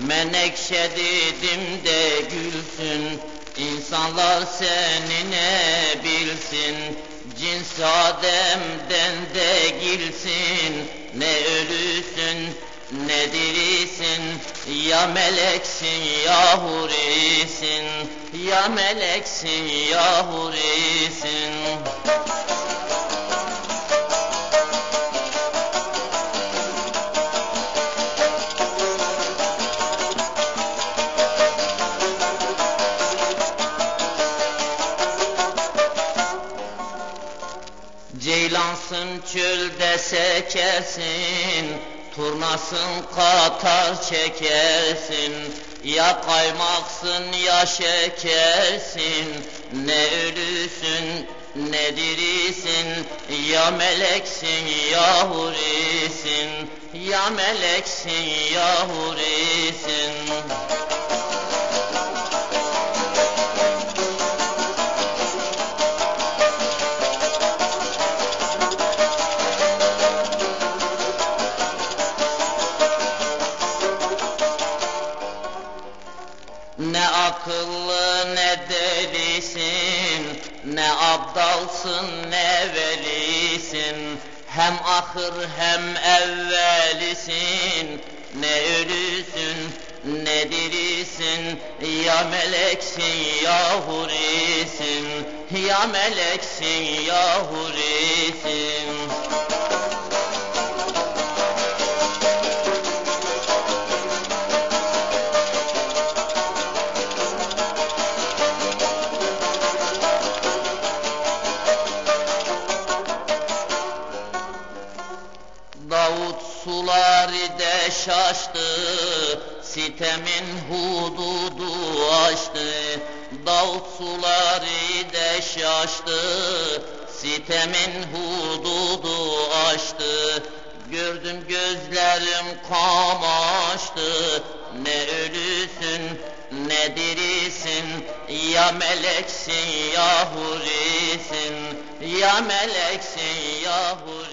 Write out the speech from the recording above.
Menekşe dedim de gülsün İnsanlar seni ne bilsin? Cins Adem'den de gilsin Ne ölüsün ne dirisin? Ya meleksin ya hurisin Ya meleksin ya hurisin Ceylansın çölde sekersin Turnasın katar çekersin. Ya kaymaksın ya şekersin. Ne ölüsün ne dirisin. Ya meleksin ya hurisin. Ya meleksin ya hurisin Ne akıllı ne delisin Ne abdalsın ne velisin. Hem ahır hem evvelisin. Ne ölüsün ne dirisin Ya meleksin ya hurisin. Ya meleksin ya hurisin de şaştı, sitemin hududu aştı. Davut suları de şaştı, sitemin hududu aştı. Gördüm gözlerim kamaştı, ne ölüsün ne dirisin, ya meleksin ya hurisin, ya meleksin ya hurisin.